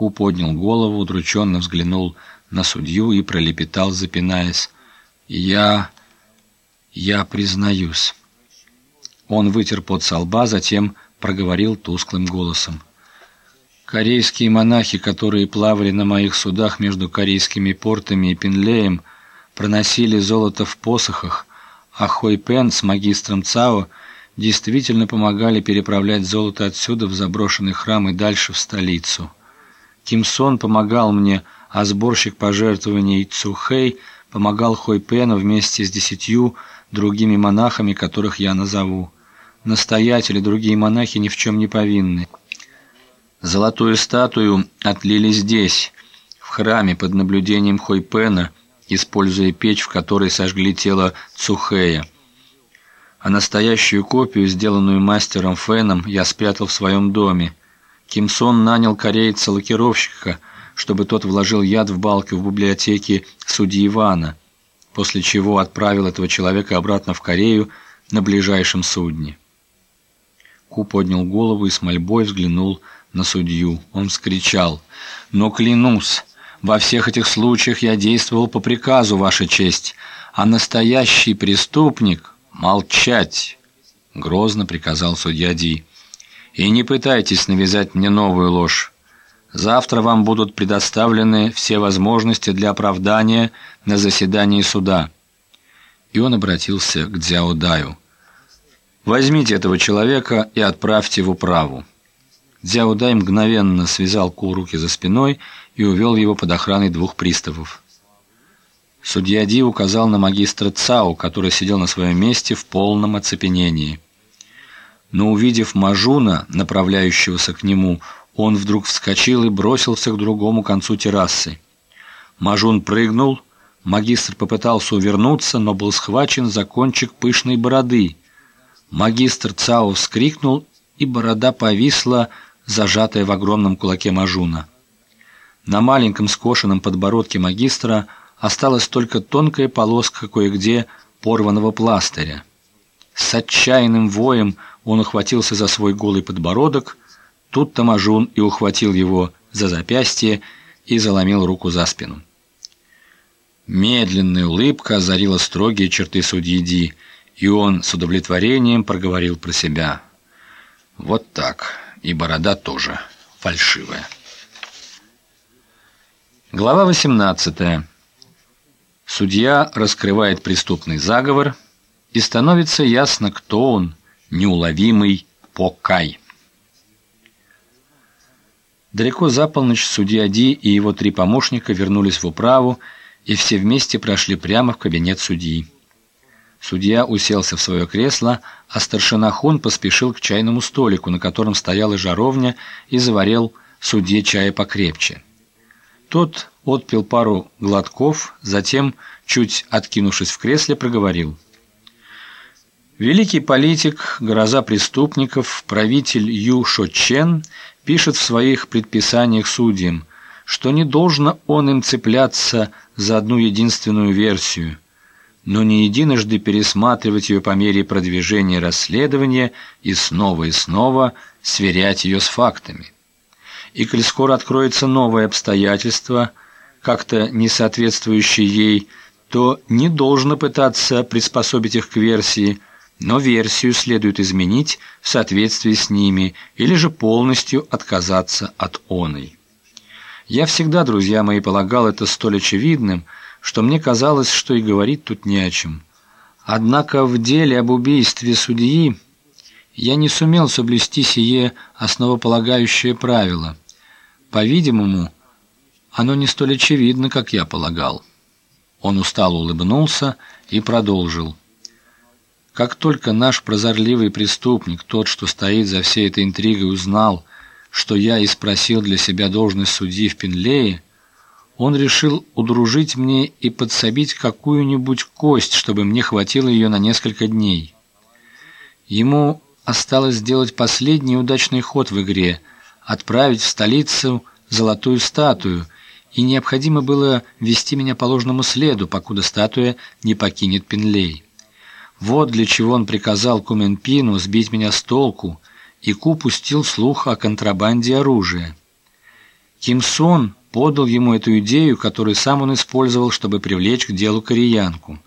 Ку поднял голову, удрученно взглянул на судью и пролепетал, запинаясь. «Я... я признаюсь». Он вытер пот со лба, затем проговорил тусклым голосом. Корейские монахи, которые плавали на моих судах между корейскими портами и Пинлеем, проносили золото в посохах, а Хой Пен с магистром Цао действительно помогали переправлять золото отсюда в заброшенный храм и дальше в столицу. Ким Сон помогал мне, а сборщик пожертвований Цухэй помогал Хой Пену вместе с десятью другими монахами, которых я назову. Настоятели, другие монахи ни в чем не повинны. Золотую статую отлили здесь, в храме под наблюдением Хойпена, используя печь, в которой сожгли тело Цухея. А настоящую копию, сделанную мастером Феном, я спрятал в своем доме. Кимсон нанял корейца-лакировщика, чтобы тот вложил яд в балки в библиотеке судьи Ивана, после чего отправил этого человека обратно в Корею на ближайшем судне. Ку поднял голову и с мольбой взглянул на судью. Он вскричал: "Но клянусь, во всех этих случаях я действовал по приказу, ваша честь, а настоящий преступник молчать", грозно приказал судья Ди. "И не пытайтесь навязать мне новую ложь. Завтра вам будут предоставлены все возможности для оправдания на заседании суда". И он обратился к Дзяо Даю. Возьмите этого человека и отправьте в управу. Дзяудай мгновенно связал Ку руки за спиной и увел его под охраной двух приставов. Судья Ди указал на магистра Цао, который сидел на своем месте в полном оцепенении. Но увидев Мажуна, направляющегося к нему, он вдруг вскочил и бросился к другому концу террасы. Мажун прыгнул, магистр попытался увернуться, но был схвачен за кончик пышной бороды. Магистр Цао вскрикнул, и борода повисла, зажатая в огромном кулаке Мажуна. На маленьком скошенном подбородке магистра осталась только тонкая полоска кое-где порванного пластыря. С отчаянным воем он ухватился за свой голый подбородок, тут-то Мажун и ухватил его за запястье и заломил руку за спину. Медленная улыбка озарила строгие черты судьи Ди – и он с удовлетворением проговорил про себя. Вот так. И борода тоже фальшивая. Глава 18. Судья раскрывает преступный заговор, и становится ясно, кто он, неуловимый Покай. Далеко за полночь судья Ди и его три помощника вернулись в управу, и все вместе прошли прямо в кабинет судьи. Судья уселся в свое кресло, а старшина Хун поспешил к чайному столику, на котором стояла жаровня, и заварил судье чая покрепче. Тот отпил пару глотков, затем, чуть откинувшись в кресле, проговорил: Великий политик, гроза преступников, правитель Ю Шо Чен пишет в своих предписаниях судьям, что не должно он им цепляться за одну единственную версию – но не единожды пересматривать ее по мере продвижения расследования и снова и снова сверять ее с фактами. И коль скоро откроется новое обстоятельство, как-то не соответствующее ей, то не должно пытаться приспособить их к версии, но версию следует изменить в соответствии с ними или же полностью отказаться от оной. Я всегда, друзья мои, полагал это столь очевидным, что мне казалось, что и говорить тут не о чем. Однако в деле об убийстве судьи я не сумел соблюсти сие основополагающее правило. По-видимому, оно не столь очевидно, как я полагал. Он устало улыбнулся и продолжил. Как только наш прозорливый преступник, тот, что стоит за всей этой интригой, узнал, что я и спросил для себя должность судьи в Пенлее, он решил удружить мне и подсобить какую-нибудь кость, чтобы мне хватило ее на несколько дней. Ему осталось сделать последний удачный ход в игре, отправить в столицу золотую статую, и необходимо было вести меня по ложному следу, покуда статуя не покинет Пенлей. Вот для чего он приказал Куменпину сбить меня с толку, и Ку пустил слух о контрабанде оружия. Ким Сон подал ему эту идею, которую сам он использовал, чтобы привлечь к делу кореянку.